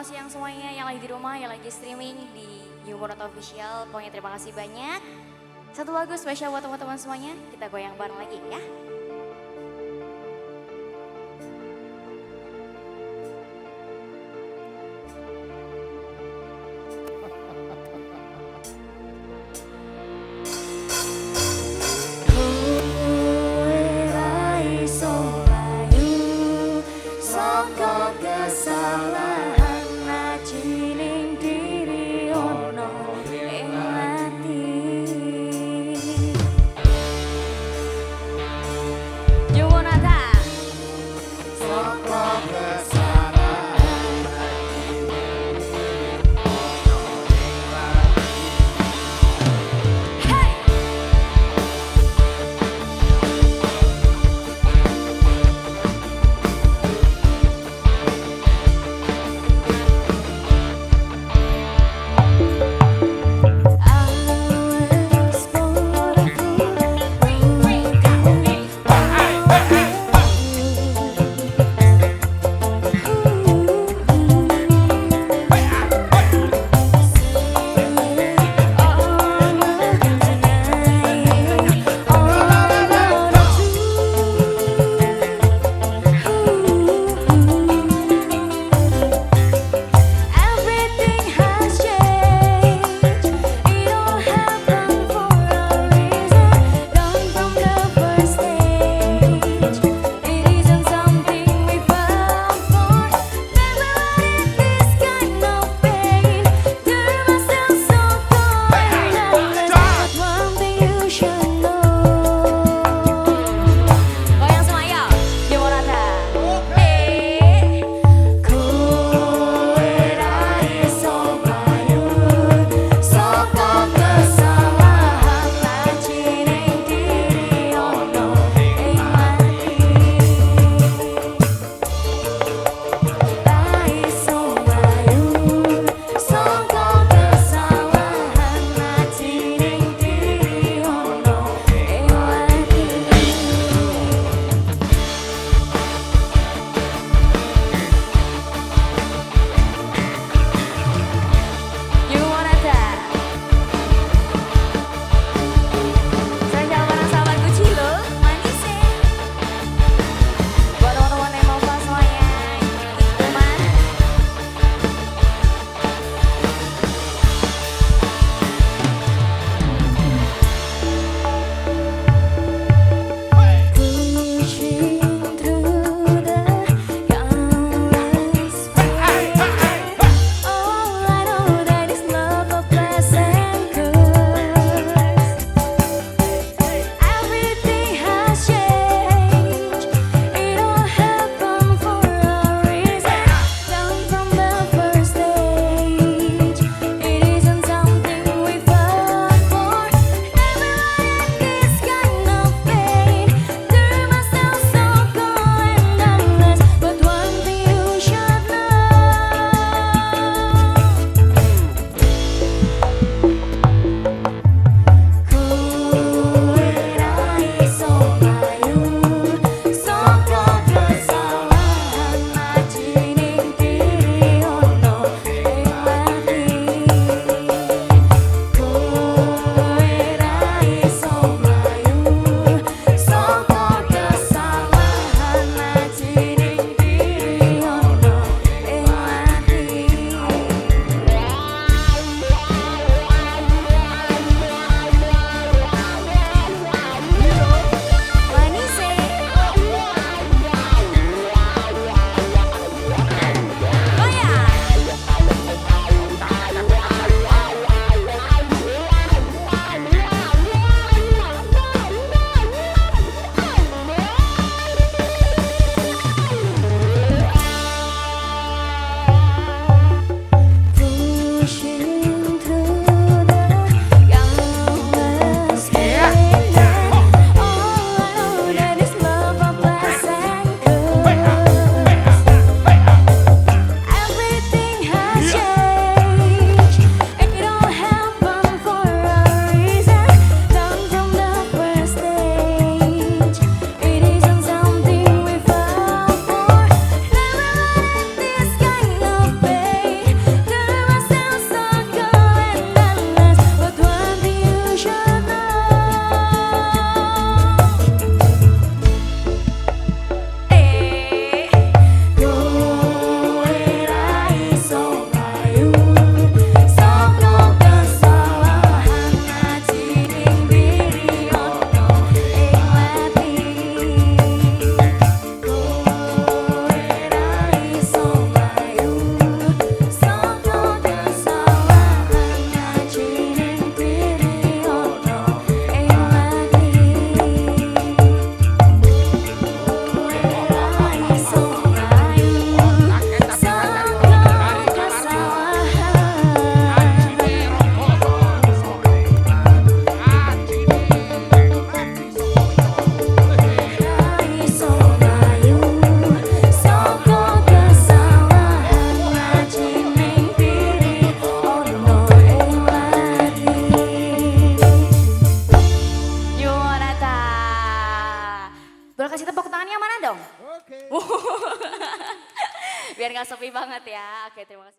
selamat siang semuanya yang lagi di rumah, yang lagi streaming di New Official. Pokoknya terima kasih banyak. Satu lagu spesial buat teman-teman semuanya. Kita goyang bareng lagi ya.